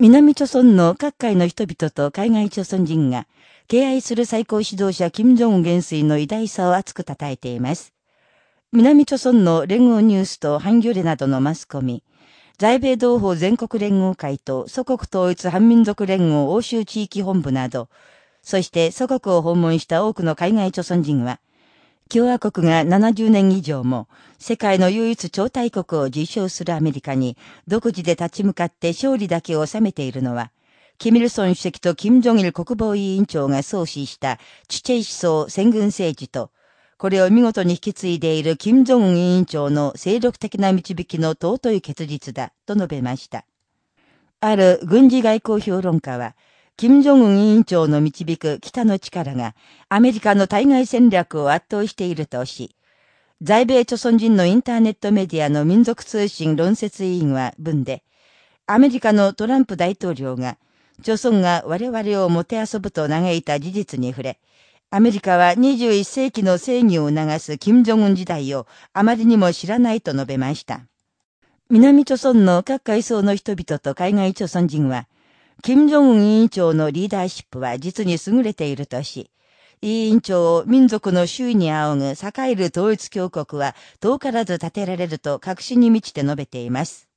南朝村の各界の人々と海外朝村人が、敬愛する最高指導者金正恩元帥の偉大さを熱く称えています。南朝村の連合ニュースとハンギョレなどのマスコミ、在米同胞全国連合会と祖国統一反民族連合欧州地域本部など、そして祖国を訪問した多くの海外朝村人は、共和国が70年以上も世界の唯一超大国を自称するアメリカに独自で立ち向かって勝利だけを収めているのは、キミルソン主席とキム・ジョンイル国防委員長が創始したチュチェイ思想戦軍政治と、これを見事に引き継いでいるキム・ジョン委員長の精力的な導きの尊い結実だ、と述べました。ある軍事外交評論家は、金正恩委員長の導く北の力がアメリカの対外戦略を圧倒しているとし、在米朝鮮人のインターネットメディアの民族通信論説委員は文で、アメリカのトランプ大統領が、朝鮮が我々をもてあそぶと嘆いた事実に触れ、アメリカは21世紀の正義を促す金正恩時代をあまりにも知らないと述べました。南朝鮮の各階層の人々と海外朝鮮人は、金正恩委員長のリーダーシップは実に優れているとし、委員長を民族の周囲に仰ぐ栄える統一教国は遠からず立てられると確信に満ちて述べています。